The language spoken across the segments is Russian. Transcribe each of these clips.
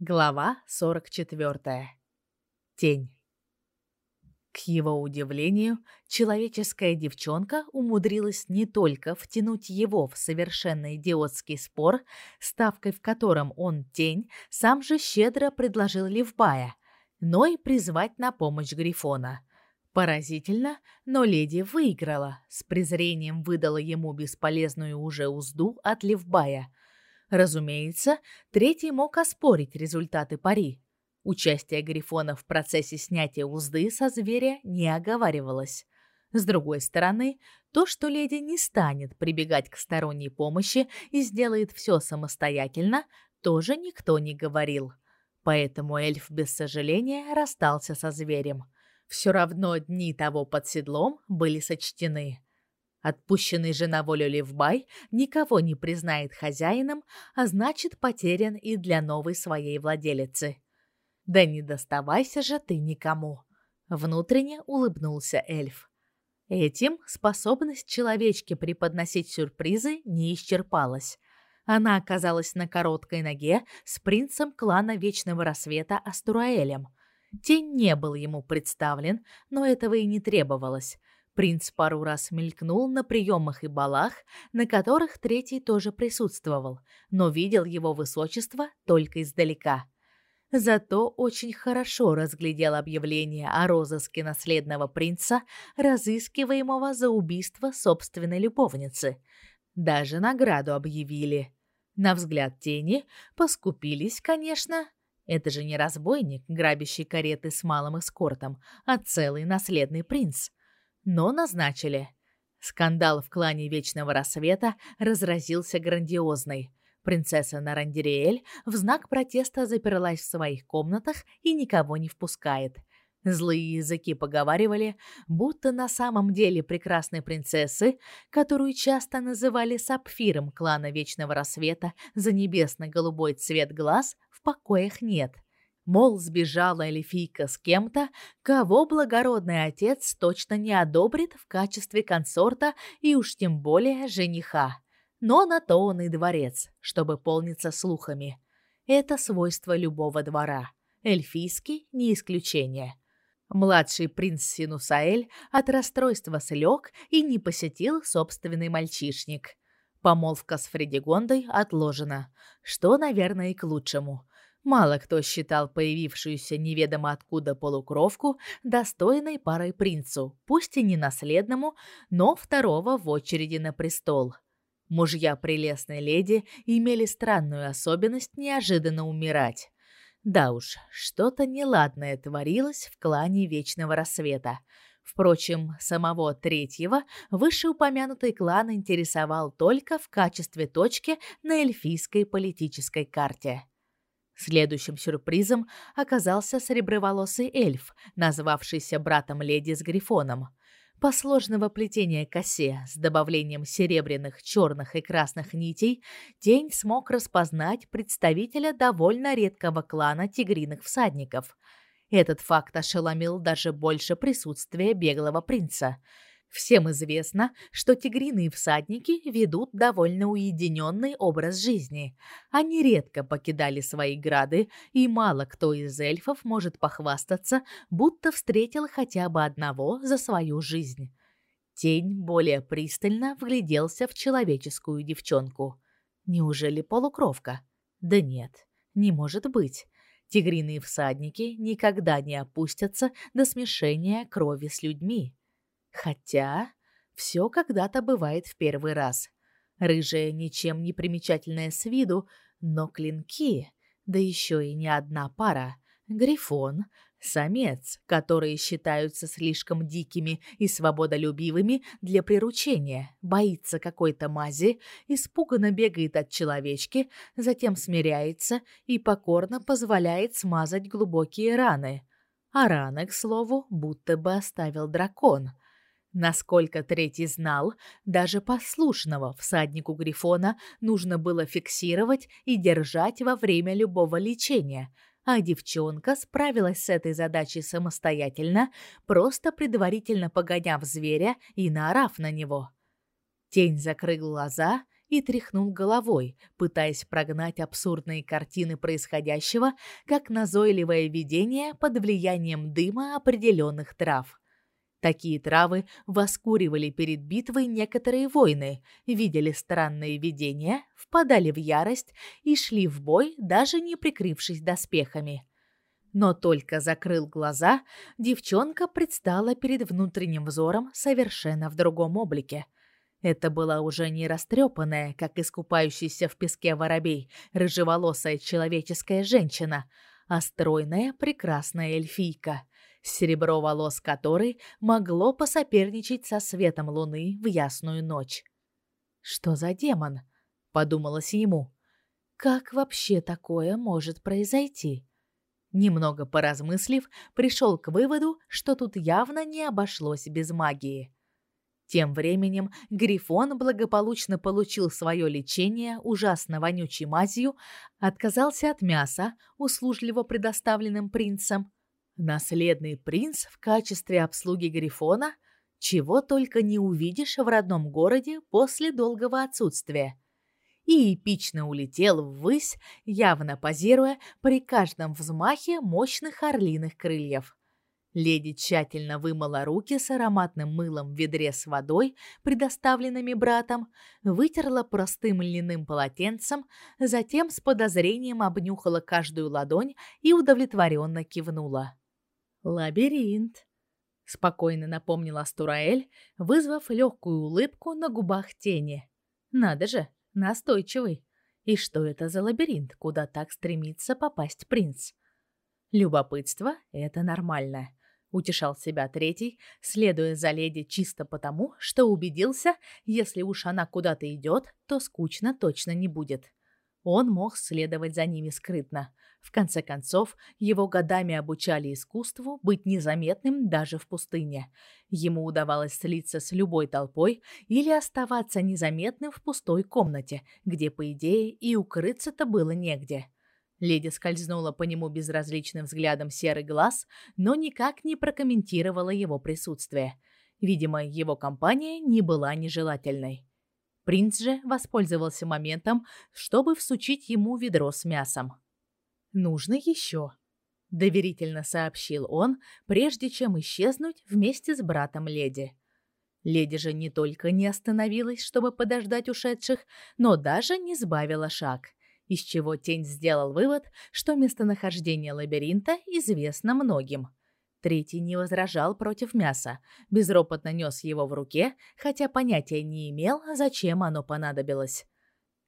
Глава 44. Тень. К его удивлению, человеческая девчонка умудрилась не только втянуть его в совершенно идиотский спор, ставкой в котором он тень сам же щедро предложил Левбая, но и призвать на помощь Грифона. Поразительно, но леди выиграла, с презрением выдала ему бесполезную уже узду от Левбая – Разумеется, третий мог оспорить результаты пари. Участие Грифона в процессе снятия узды со зверя не оговаривалось. С другой стороны, то, что леди не станет прибегать к сторонней помощи и сделает все самостоятельно, тоже никто не говорил. Поэтому эльф без сожаления расстался со зверем. Все равно дни того под седлом были сочтены. Отпущенный же на волю Левбай никого не признает хозяином, а значит, потерян и для новой своей владелицы. Да не доставайся же ты никому, внутренне улыбнулся эльф. Этим способность человечки преподносить сюрпризы не исчерпалась. Она оказалась на короткой ноге с принцем клана Вечного Рассвета Астураэлем. Тень не был ему представлен, но этого и не требовалось. Принц пару раз мелькнул на приемах и балах, на которых третий тоже присутствовал, но видел его высочество только издалека. Зато очень хорошо разглядел объявление о розыске наследного принца, разыскиваемого за убийство собственной любовницы. Даже награду объявили. На взгляд тени поскупились, конечно. Это же не разбойник, грабящий кареты с малым эскортом, а целый наследный принц — но назначили. Скандал в клане Вечного Рассвета разразился грандиозный. Принцесса Нарандириэль в знак протеста заперлась в своих комнатах и никого не впускает. Злые языки поговаривали, будто на самом деле прекрасной принцессы, которую часто называли сапфиром клана Вечного Рассвета за небесно-голубой цвет глаз, в покоях нет. Мол, сбежала эльфийка с кем-то, кого благородный отец точно не одобрит в качестве консорта и уж тем более жениха. Но на то он и дворец, чтобы полниться слухами. Это свойство любого двора. Эльфийский не исключение. Младший принц Синусаэль от расстройства слег и не посетил собственный мальчишник. Помолвка с Фредигондой отложена, что, наверное, и к лучшему – Мало кто считал появившуюся неведомо откуда полукровку достойной парой принцу, пусть и не наследному, но второго в очереди на престол. Мужья прелестной леди имели странную особенность неожиданно умирать. Да уж, что-то неладное творилось в клане Вечного Рассвета. Впрочем, самого третьего вышеупомянутый клан интересовал только в качестве точки на эльфийской политической карте. Следующим сюрпризом оказался сереброволосый эльф, назвавшийся братом леди с грифоном. По сложного плетения косе с добавлением серебряных, черных и красных нитей, тень смог распознать представителя довольно редкого клана тигриных всадников. Этот факт ошеломил даже больше присутствия беглого принца – Всем известно, что тигриные всадники ведут довольно уединенный образ жизни. Они редко покидали свои грады, и мало кто из эльфов может похвастаться, будто встретил хотя бы одного за свою жизнь. Тень более пристально вгляделся в человеческую девчонку. Неужели полукровка? Да нет, не может быть. Тигриные всадники никогда не опустятся до смешения крови с людьми. Хотя все когда-то бывает в первый раз. Рыжая ничем не примечательная с виду, но клинки, да еще и не одна пара. Грифон, самец, которые считаются слишком дикими и свободолюбивыми для приручения, боится какой-то мази, испуганно бегает от человечки, затем смиряется и покорно позволяет смазать глубокие раны. А раны, к слову, будто бы оставил дракон — Насколько третий знал, даже послушного всаднику Грифона нужно было фиксировать и держать во время любого лечения, а девчонка справилась с этой задачей самостоятельно, просто предварительно погоняв зверя и наорав на него. Тень закрыл глаза и тряхнул головой, пытаясь прогнать абсурдные картины происходящего, как назойливое видение под влиянием дыма определенных трав. Такие травы воскуривали перед битвой некоторые воины, видели странные видения, впадали в ярость и шли в бой, даже не прикрывшись доспехами. Но только закрыл глаза, девчонка предстала перед внутренним взором совершенно в другом облике. Это была уже не растрепанная, как искупающаяся в песке воробей, рыжеволосая человеческая женщина, а стройная прекрасная эльфийка — серебро волос которой могло посоперничать со светом луны в ясную ночь. Что за демон? подумалось ему. Как вообще такое может произойти? Немного поразмыслив, пришел к выводу, что тут явно не обошлось без магии. Тем временем Грифон благополучно получил свое лечение ужасно вонючей мазью, отказался от мяса, услужливо предоставленным принцем, Наследный принц в качестве обслуги Грифона, чего только не увидишь в родном городе после долгого отсутствия. И эпично улетел ввысь, явно позируя при каждом взмахе мощных орлиных крыльев. Леди тщательно вымыла руки с ароматным мылом в ведре с водой, предоставленными братом, вытерла простым льняным полотенцем, затем с подозрением обнюхала каждую ладонь и удовлетворенно кивнула. Лабиринт, спокойно напомнила Астураэль, вызвав легкую улыбку на губах тени. Надо же, настойчивый. И что это за лабиринт, куда так стремится попасть принц? Любопытство это нормально, утешал себя третий, следуя за леди чисто потому, что убедился, если уж она куда-то идет, то скучно точно не будет. Он мог следовать за ними скрытно. В конце концов, его годами обучали искусству быть незаметным даже в пустыне. Ему удавалось слиться с любой толпой или оставаться незаметным в пустой комнате, где, по идее, и укрыться-то было негде. Леди скользнула по нему безразличным взглядом серый глаз, но никак не прокомментировала его присутствие. Видимо, его компания не была нежелательной. Принц же воспользовался моментом, чтобы всучить ему ведро с мясом. «Нужно еще», — доверительно сообщил он, прежде чем исчезнуть вместе с братом леди. Леди же не только не остановилась, чтобы подождать ушедших, но даже не сбавила шаг, из чего тень сделал вывод, что местонахождение лабиринта известно многим — Третий не возражал против мяса, безропотно нес его в руке, хотя понятия не имел, зачем оно понадобилось.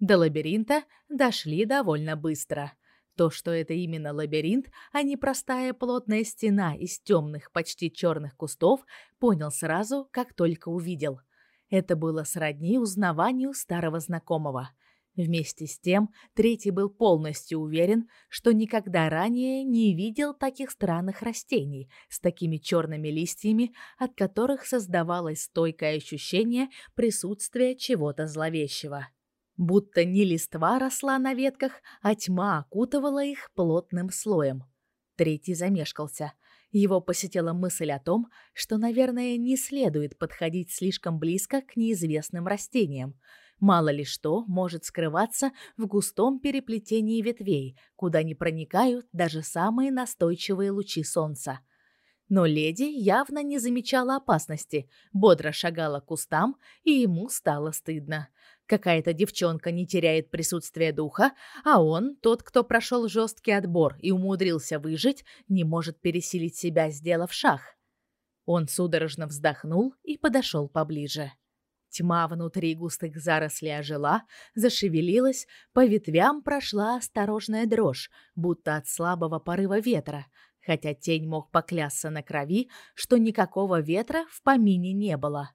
До лабиринта дошли довольно быстро. То, что это именно лабиринт, а не простая плотная стена из темных, почти черных кустов, понял сразу, как только увидел. Это было сродни узнаванию старого знакомого — Вместе с тем, третий был полностью уверен, что никогда ранее не видел таких странных растений с такими черными листьями, от которых создавалось стойкое ощущение присутствия чего-то зловещего. Будто не листва росла на ветках, а тьма окутывала их плотным слоем. Третий замешкался. Его посетила мысль о том, что, наверное, не следует подходить слишком близко к неизвестным растениям, Мало ли что может скрываться в густом переплетении ветвей, куда не проникают даже самые настойчивые лучи солнца. Но леди явно не замечала опасности, бодро шагала к кустам, и ему стало стыдно. Какая-то девчонка не теряет присутствия духа, а он, тот, кто прошел жесткий отбор и умудрился выжить, не может пересилить себя, сделав шаг. Он судорожно вздохнул и подошел поближе. Тьма внутри густых зарослей ожила, зашевелилась, по ветвям прошла осторожная дрожь, будто от слабого порыва ветра, хотя тень мог поклясться на крови, что никакого ветра в помине не было.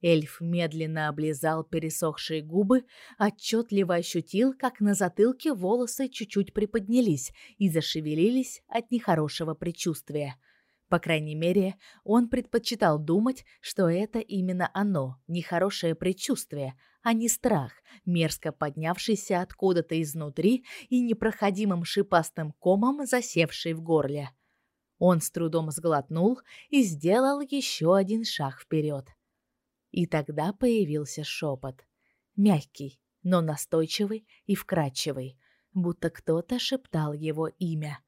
Эльф медленно облизал пересохшие губы, отчетливо ощутил, как на затылке волосы чуть-чуть приподнялись и зашевелились от нехорошего предчувствия — по крайней мере, он предпочитал думать, что это именно оно, нехорошее предчувствие, а не страх, мерзко поднявшийся откуда-то изнутри и непроходимым шипастым комом засевший в горле. Он с трудом сглотнул и сделал еще один шаг вперед. И тогда появился шепот. Мягкий, но настойчивый и вкрадчивый, будто кто-то шептал его имя.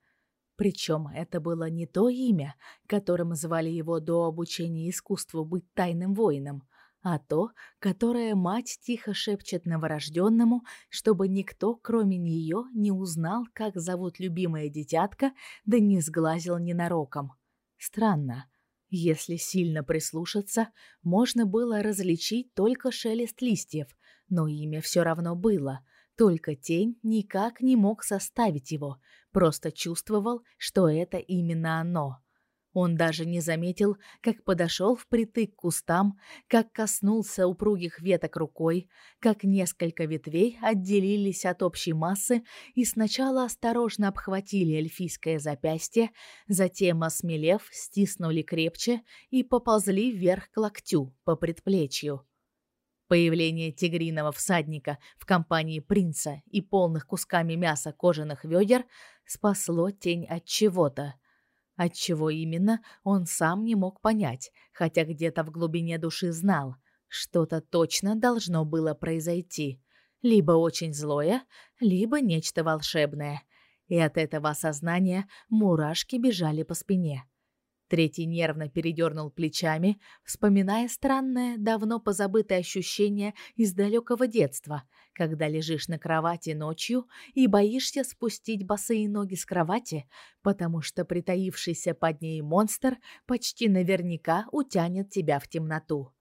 Причем это было не то имя, которым звали его до обучения искусству быть тайным воином, а то, которое мать тихо шепчет новорожденному, чтобы никто, кроме нее, не узнал, как зовут любимое дитятко, да не сглазил ненароком. Странно. Если сильно прислушаться, можно было различить только шелест листьев, но имя все равно было — только тень никак не мог составить его, просто чувствовал, что это именно оно. Он даже не заметил, как подошел впритык к кустам, как коснулся упругих веток рукой, как несколько ветвей отделились от общей массы и сначала осторожно обхватили эльфийское запястье, затем, осмелев, стиснули крепче и поползли вверх к локтю, по предплечью. Появление тигриного всадника в компании принца и полных кусками мяса кожаных ведер спасло тень от чего-то. От чего именно, он сам не мог понять, хотя где-то в глубине души знал, что-то точно должно было произойти. Либо очень злое, либо нечто волшебное. И от этого осознания мурашки бежали по спине. Третий нервно передернул плечами, вспоминая странное, давно позабытое ощущение из далекого детства, когда лежишь на кровати ночью и боишься спустить босые ноги с кровати, потому что притаившийся под ней монстр почти наверняка утянет тебя в темноту.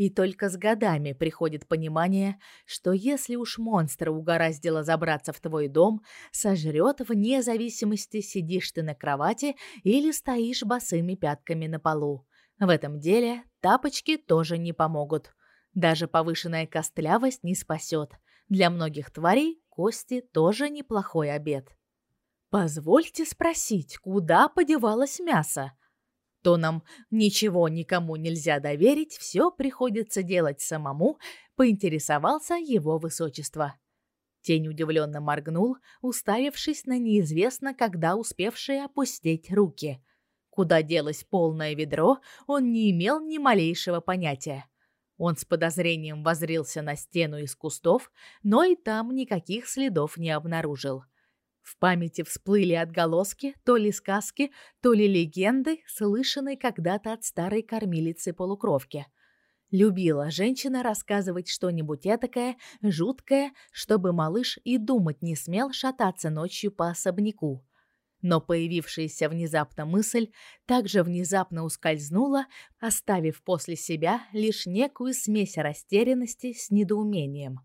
И только с годами приходит понимание, что если уж монстр угораздило забраться в твой дом, сожрет вне зависимости, сидишь ты на кровати или стоишь босыми пятками на полу. В этом деле тапочки тоже не помогут. Даже повышенная костлявость не спасет. Для многих тварей кости тоже неплохой обед. Позвольте спросить, куда подевалось мясо? То нам ничего никому нельзя доверить, все приходится делать самому, поинтересовался его высочество. Тень удивленно моргнул, уставившись на неизвестно когда успевшие опустить руки. Куда делось полное ведро, он не имел ни малейшего понятия. Он с подозрением воззрился на стену из кустов, но и там никаких следов не обнаружил. В памяти всплыли отголоски то ли сказки, то ли легенды, слышанной когда-то от старой кормилицы-полукровки. Любила женщина рассказывать что-нибудь этакое, жуткое, чтобы малыш и думать не смел шататься ночью по особняку. Но появившаяся внезапно мысль также внезапно ускользнула, оставив после себя лишь некую смесь растерянности с недоумением.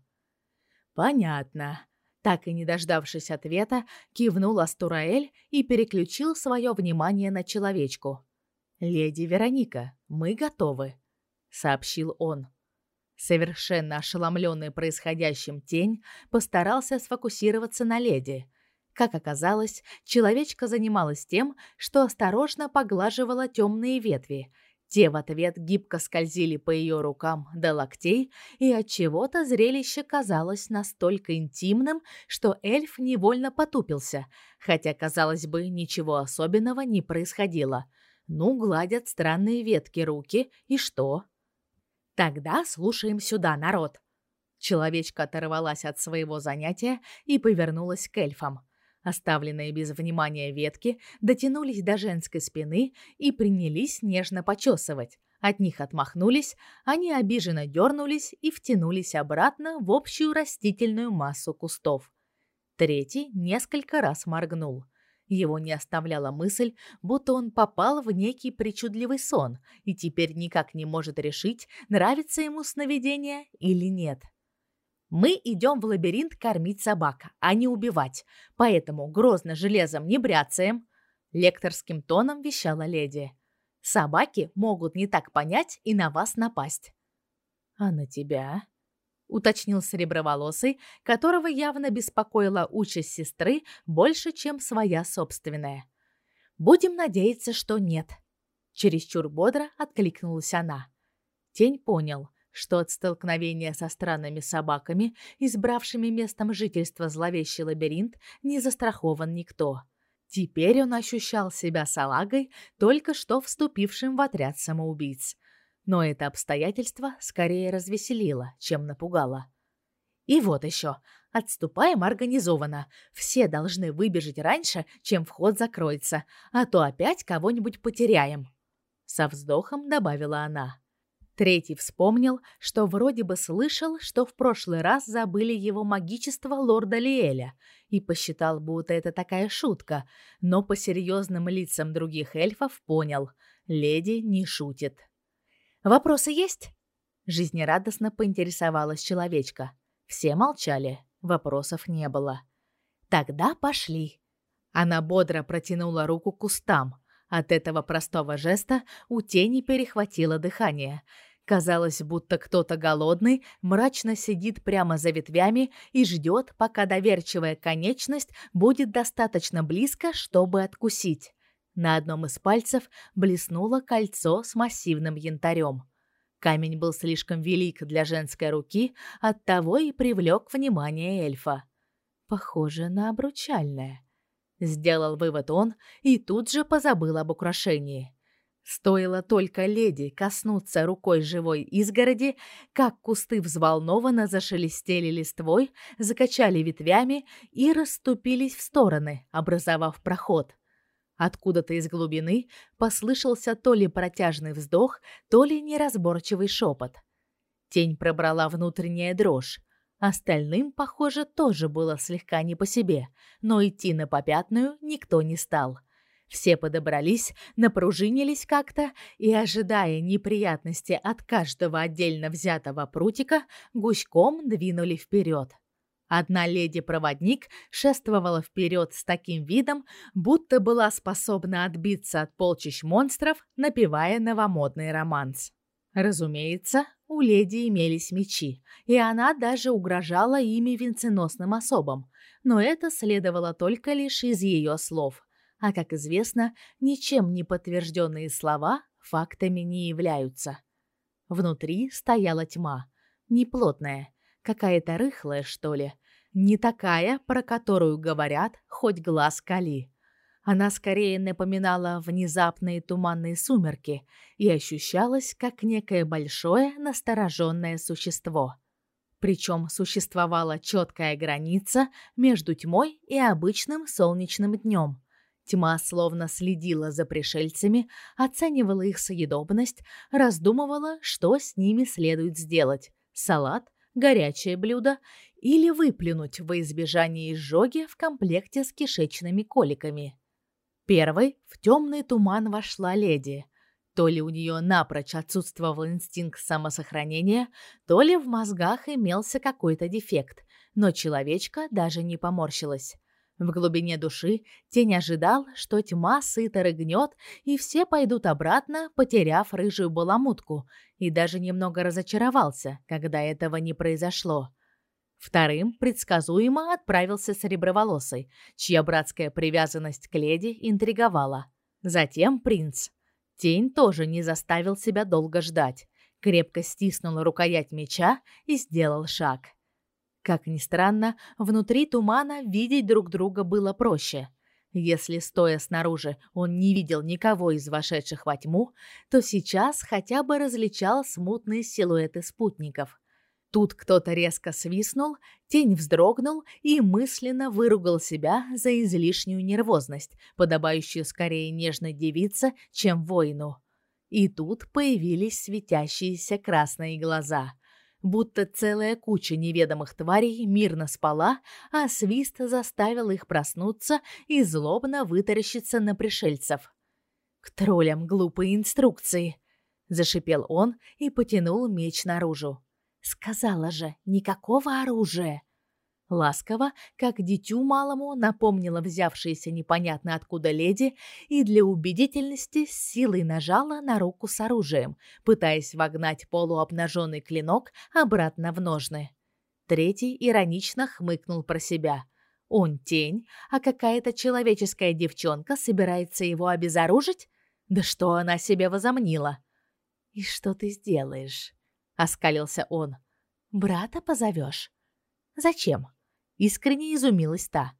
Понятно. Так и не дождавшись ответа, кивнул Астураэль и переключил свое внимание на человечку. «Леди Вероника, мы готовы», — сообщил он. Совершенно ошеломленный происходящим тень постарался сфокусироваться на леди. Как оказалось, человечка занималась тем, что осторожно поглаживала темные ветви — те в ответ гибко скользили по ее рукам до локтей, и от чего-то зрелище казалось настолько интимным, что эльф невольно потупился, хотя казалось бы, ничего особенного не происходило. Ну, гладят странные ветки руки, и что? Тогда слушаем сюда, народ. Человечка оторвалась от своего занятия и повернулась к эльфам. Оставленные без внимания ветки дотянулись до женской спины и принялись нежно почесывать. От них отмахнулись, они обиженно дернулись и втянулись обратно в общую растительную массу кустов. Третий несколько раз моргнул. Его не оставляла мысль, будто он попал в некий причудливый сон и теперь никак не может решить, нравится ему сновидение или нет. Мы идем в лабиринт кормить собак, а не убивать. Поэтому грозно железом не бряцаем, лекторским тоном вещала леди. Собаки могут не так понять и на вас напасть. А на тебя? уточнил сереброволосый, которого явно беспокоила участь сестры больше, чем своя собственная. Будем надеяться, что нет. Чересчур бодро откликнулась она. Тень понял, что от столкновения со странными собаками, избравшими местом жительства зловещий лабиринт, не застрахован никто. Теперь он ощущал себя салагой, только что вступившим в отряд самоубийц. Но это обстоятельство скорее развеселило, чем напугало. И вот еще. Отступаем организованно. Все должны выбежать раньше, чем вход закроется, а то опять кого-нибудь потеряем. Со вздохом добавила она. Третий вспомнил, что вроде бы слышал, что в прошлый раз забыли его магичество лорда Лиэля, и посчитал, будто это такая шутка, но по серьезным лицам других эльфов понял — леди не шутит. «Вопросы есть?» Жизнерадостно поинтересовалась человечка. Все молчали, вопросов не было. «Тогда пошли». Она бодро протянула руку к кустам. От этого простого жеста у тени перехватило дыхание — Казалось, будто кто-то голодный мрачно сидит прямо за ветвями и ждет, пока доверчивая конечность будет достаточно близко, чтобы откусить. На одном из пальцев блеснуло кольцо с массивным янтарем. Камень был слишком велик для женской руки, оттого и привлек внимание эльфа. Похоже на обручальное. Сделал вывод он и тут же позабыл об украшении. Стоило только леди коснуться рукой живой изгороди, как кусты взволнованно зашелестели листвой, закачали ветвями и расступились в стороны, образовав проход. Откуда-то из глубины послышался то ли протяжный вздох, то ли неразборчивый шепот. Тень пробрала внутренняя дрожь. Остальным, похоже, тоже было слегка не по себе, но идти на попятную никто не стал. Все подобрались, напружинились как-то и, ожидая неприятности от каждого отдельно взятого прутика, гуськом двинули вперед. Одна леди-проводник шествовала вперед с таким видом, будто была способна отбиться от полчищ монстров, напевая новомодный романс. Разумеется, у леди имелись мечи, и она даже угрожала ими венценосным особам, но это следовало только лишь из ее слов а, как известно, ничем не подтвержденные слова фактами не являются. Внутри стояла тьма, неплотная, какая-то рыхлая, что ли, не такая, про которую говорят хоть глаз кали. Она скорее напоминала внезапные туманные сумерки и ощущалась как некое большое настороженное существо. Причем существовала четкая граница между тьмой и обычным солнечным днем. Тьма словно следила за пришельцами, оценивала их съедобность, раздумывала, что с ними следует сделать: салат, горячее блюдо или выплюнуть во избежание изжоги в комплекте с кишечными коликами. Первой в темный туман вошла леди. То ли у нее напрочь отсутствовал инстинкт самосохранения, то ли в мозгах имелся какой-то дефект, но человечка даже не поморщилась. В глубине души тень ожидал, что тьма сыто рыгнет, и все пойдут обратно, потеряв рыжую баламутку, и даже немного разочаровался, когда этого не произошло. Вторым предсказуемо отправился Сереброволосый, чья братская привязанность к леди интриговала. Затем принц. Тень тоже не заставил себя долго ждать. Крепко стиснул рукоять меча и сделал шаг. Как ни странно, внутри тумана видеть друг друга было проще. Если стоя снаружи он не видел никого из вошедших во тьму, то сейчас хотя бы различал смутные силуэты спутников. Тут кто-то резко свистнул, тень вздрогнул и мысленно выругал себя за излишнюю нервозность, подобающую скорее нежной девице, чем воину. И тут появились светящиеся красные глаза — будто целая куча неведомых тварей мирно спала, а свист заставил их проснуться и злобно вытаращиться на пришельцев. «К троллям глупые инструкции!» — зашипел он и потянул меч наружу. «Сказала же, никакого оружия!» Ласково, как дитю малому, напомнила взявшаяся непонятно откуда леди и для убедительности силой нажала на руку с оружием, пытаясь вогнать полуобнаженный клинок обратно в ножны. Третий иронично хмыкнул про себя. Он тень, а какая-то человеческая девчонка собирается его обезоружить? Да что она себе возомнила? «И что ты сделаешь?» — оскалился он. «Брата позовешь?» «Зачем?» Искренне изумилась та.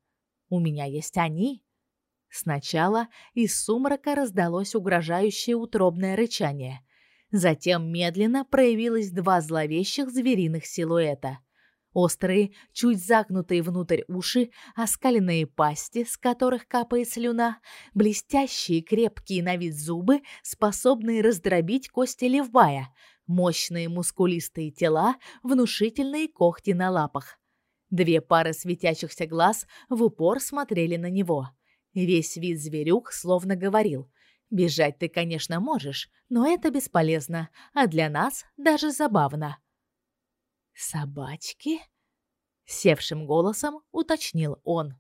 У меня есть они. Сначала из сумрака раздалось угрожающее утробное рычание. Затем медленно проявилось два зловещих звериных силуэта. Острые, чуть загнутые внутрь уши, оскаленные пасти, с которых капает слюна, блестящие, крепкие на вид зубы, способные раздробить кости левбая, мощные мускулистые тела, внушительные когти на лапах. Две пары светящихся глаз в упор смотрели на него. Весь вид зверюк словно говорил: "Бежать ты, конечно, можешь, но это бесполезно, а для нас даже забавно". «Собачки?» — севшим голосом уточнил он.